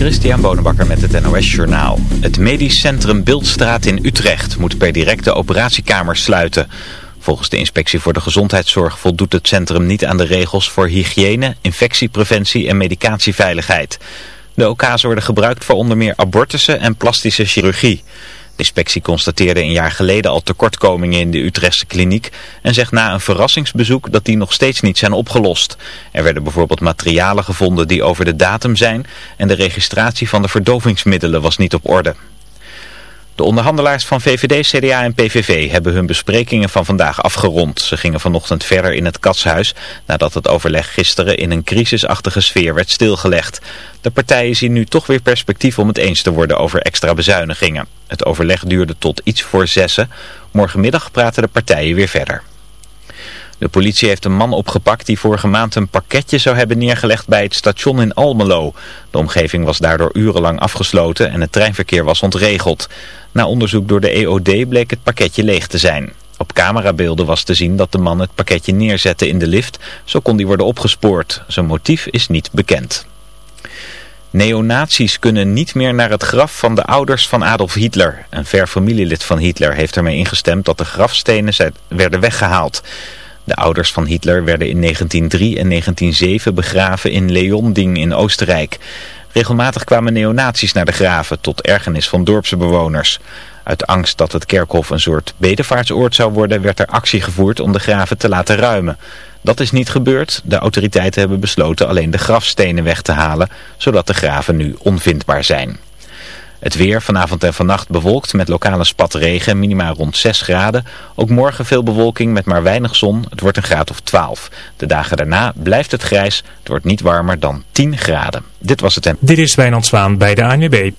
Christian Bonenbakker met het NOS Journaal. Het medisch centrum Beeldstraat in Utrecht moet per direct de operatiekamers sluiten. Volgens de inspectie voor de gezondheidszorg voldoet het centrum niet aan de regels voor hygiëne, infectiepreventie en medicatieveiligheid. De OK's worden gebruikt voor onder meer abortussen en plastische chirurgie. De inspectie constateerde een jaar geleden al tekortkomingen in de Utrechtse kliniek en zegt na een verrassingsbezoek dat die nog steeds niet zijn opgelost. Er werden bijvoorbeeld materialen gevonden die over de datum zijn en de registratie van de verdovingsmiddelen was niet op orde. De onderhandelaars van VVD, CDA en PVV hebben hun besprekingen van vandaag afgerond. Ze gingen vanochtend verder in het katshuis nadat het overleg gisteren in een crisisachtige sfeer werd stilgelegd. De partijen zien nu toch weer perspectief om het eens te worden over extra bezuinigingen. Het overleg duurde tot iets voor zessen. Morgenmiddag praten de partijen weer verder. De politie heeft een man opgepakt die vorige maand een pakketje zou hebben neergelegd bij het station in Almelo. De omgeving was daardoor urenlang afgesloten en het treinverkeer was ontregeld. Na onderzoek door de EOD bleek het pakketje leeg te zijn. Op camerabeelden was te zien dat de man het pakketje neerzette in de lift. Zo kon die worden opgespoord. Zijn motief is niet bekend. Neonazies kunnen niet meer naar het graf van de ouders van Adolf Hitler. Een ver familielid van Hitler heeft ermee ingestemd dat de grafstenen werden weggehaald. De ouders van Hitler werden in 1903 en 1907 begraven in Leonding in Oostenrijk. Regelmatig kwamen neonazies naar de graven, tot ergernis van dorpse bewoners. Uit angst dat het kerkhof een soort bedevaartsoord zou worden, werd er actie gevoerd om de graven te laten ruimen. Dat is niet gebeurd. De autoriteiten hebben besloten alleen de grafstenen weg te halen, zodat de graven nu onvindbaar zijn. Het weer vanavond en vannacht bewolkt met lokale spatregen, minimaal rond 6 graden. Ook morgen veel bewolking met maar weinig zon. Het wordt een graad of 12. De dagen daarna blijft het grijs. Het wordt niet warmer dan 10 graden. Dit was het en... Dit is Wijnand Zwaan bij de ANWB.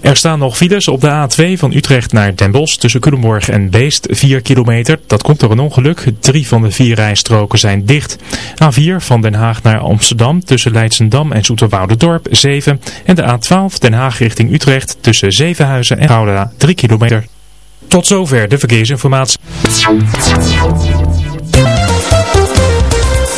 Er staan nog files op de A2 van Utrecht naar Den Bosch tussen Culemborg en Beest 4 kilometer. Dat komt door een ongeluk. Drie van de vier rijstroken zijn dicht. A4 van Den Haag naar Amsterdam tussen Leidsendam en Dorp 7. En de A12 Den Haag richting Utrecht tussen Zevenhuizen en Gouda 3 kilometer. Tot zover de verkeersinformatie.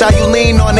How you lean on.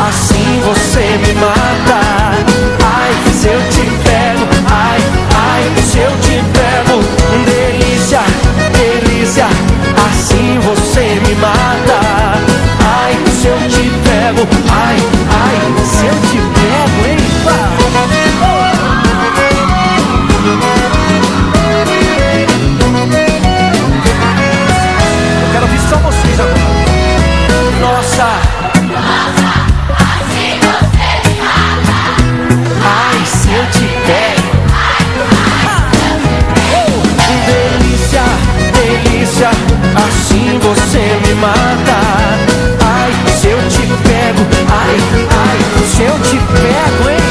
assim você me mata Ai, ai, se eu te pego, hein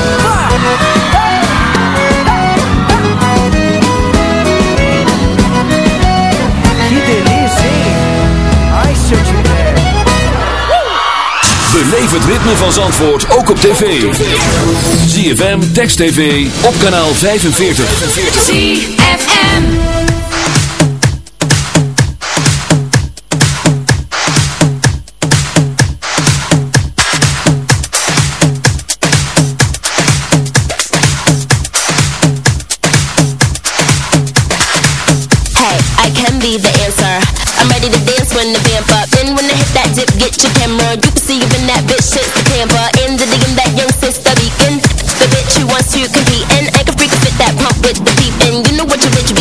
Que delícia, hein Ai, se eu te pego Beleef het ritme van Zandvoort ook op tv. ZFM, Text TV, op kanaal 45. ZFM. To dance when the vamp up. Then when I hit that dip, get your camera. You can see in that bitch shit's the camper. In the digging that young sister beacon. The bitch who wants to compete and I can freak fit that pump with the peep in. You know what your bitch become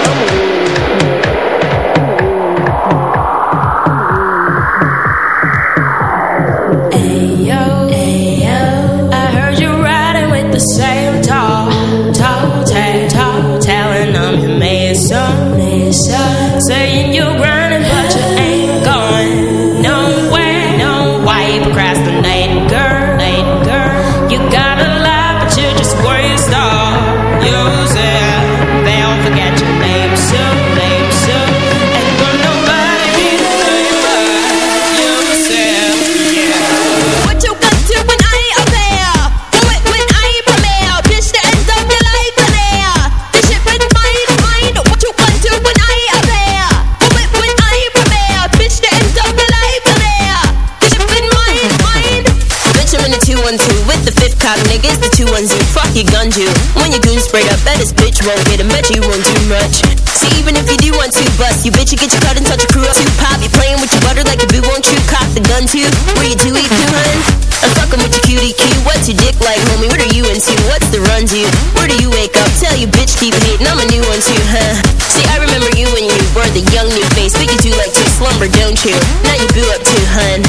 too? What you two eat too, hun? I'm fucking with your cutie cue. What's your dick like, homie? What are you into? What's the run to? Where do you wake up? Tell you bitch keep hating. I'm a new one too, huh? See, I remember you when you were the young new face, but you do like to slumber, don't you? Now you boo up too, hun.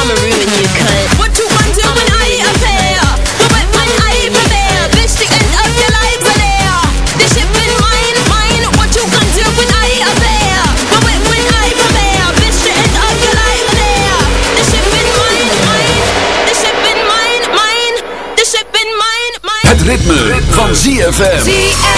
I'ma ruin you, cunt. ZFM.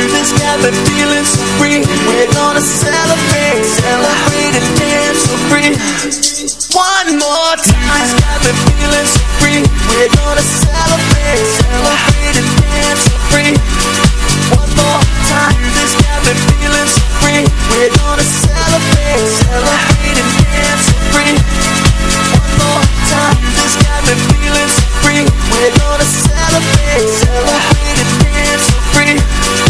Music's got me feeling so free. We're gonna celebrate, celebrate and dance so free. One more time. Music's got me feeling so free. We're gonna celebrate, celebrate and dance so free. One more time. Music's got me feeling so free. We're gonna celebrate, celebrate and dance so free. One more time. Music's got me feeling so free. We're gonna celebrate, celebrate and dance so free.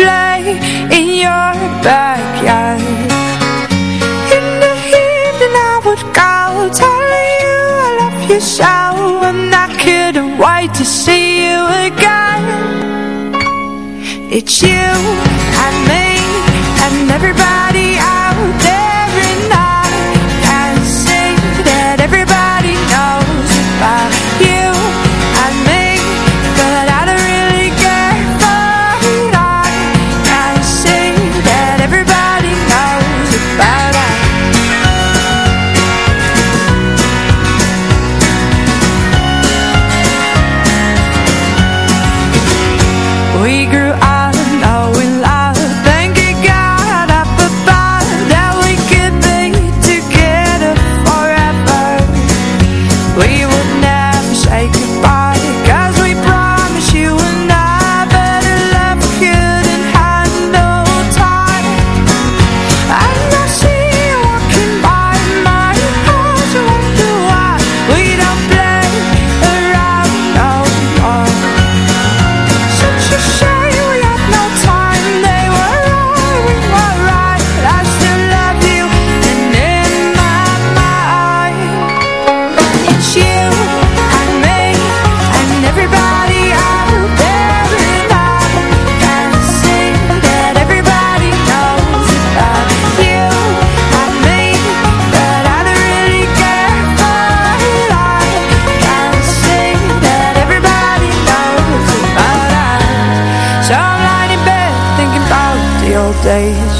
play in your backyard. In the evening I would go Telling you I love you so And I couldn't wait to see you again. It's you days.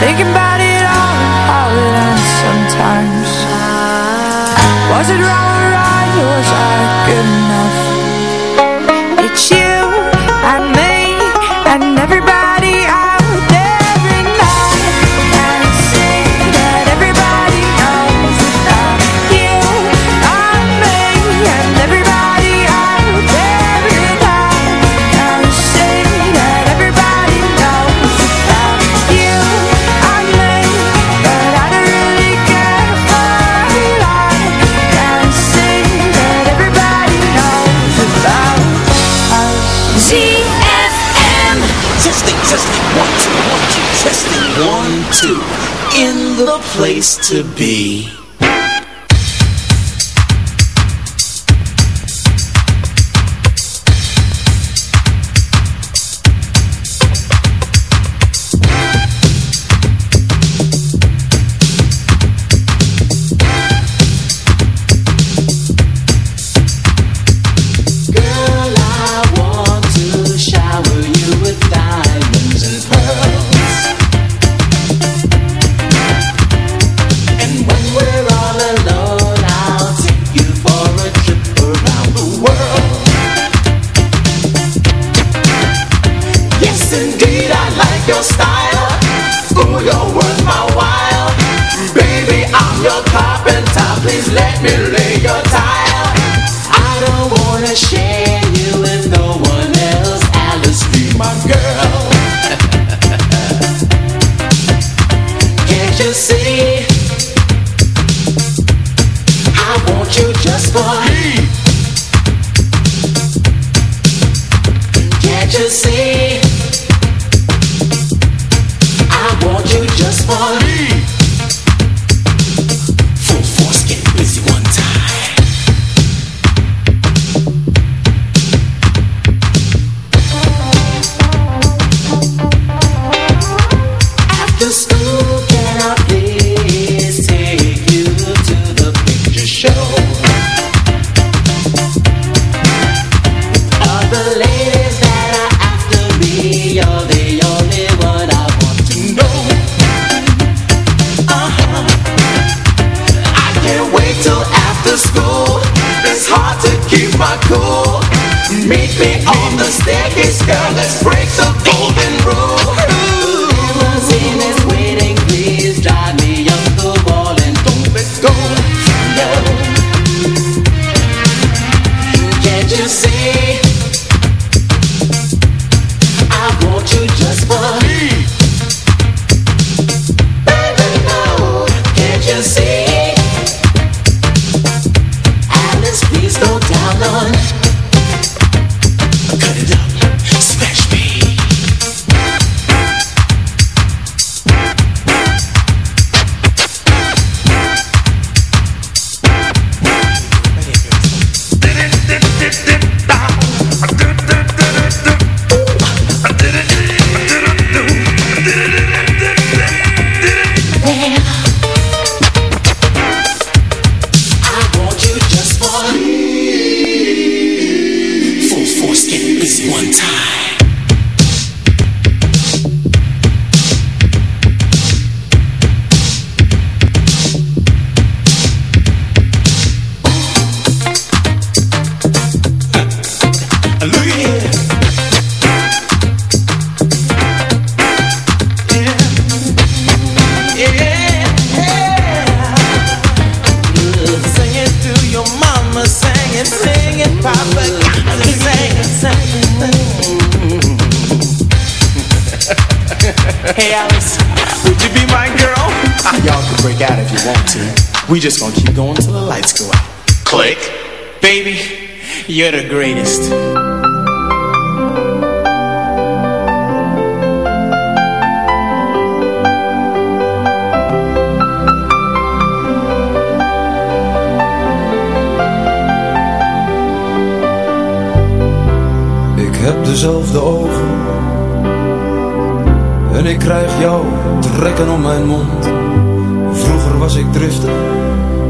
Thinking about it all, how it ends sometimes. Was it wrong or right, was I good enough? Place to be. See? We just gonna keep going till the lights go out. Click. Baby, you're the greatest. Ik heb dezelfde ogen En ik krijg jou trekken om mijn mond Vroeger was ik driftig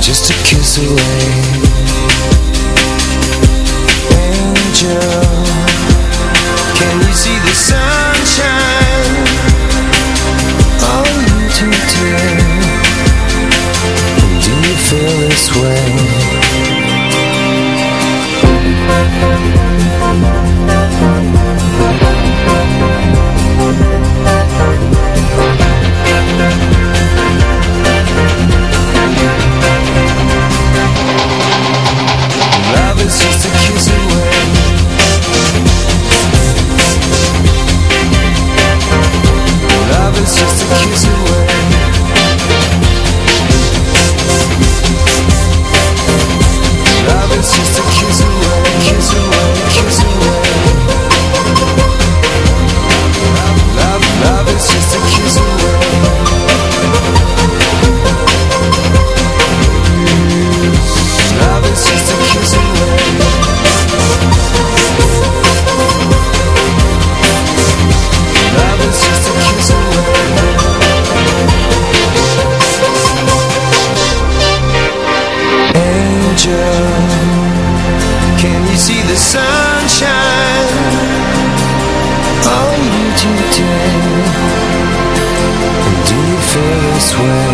Just a kiss away. Angel Can you see the sunshine? All you Do you feel this way? swear.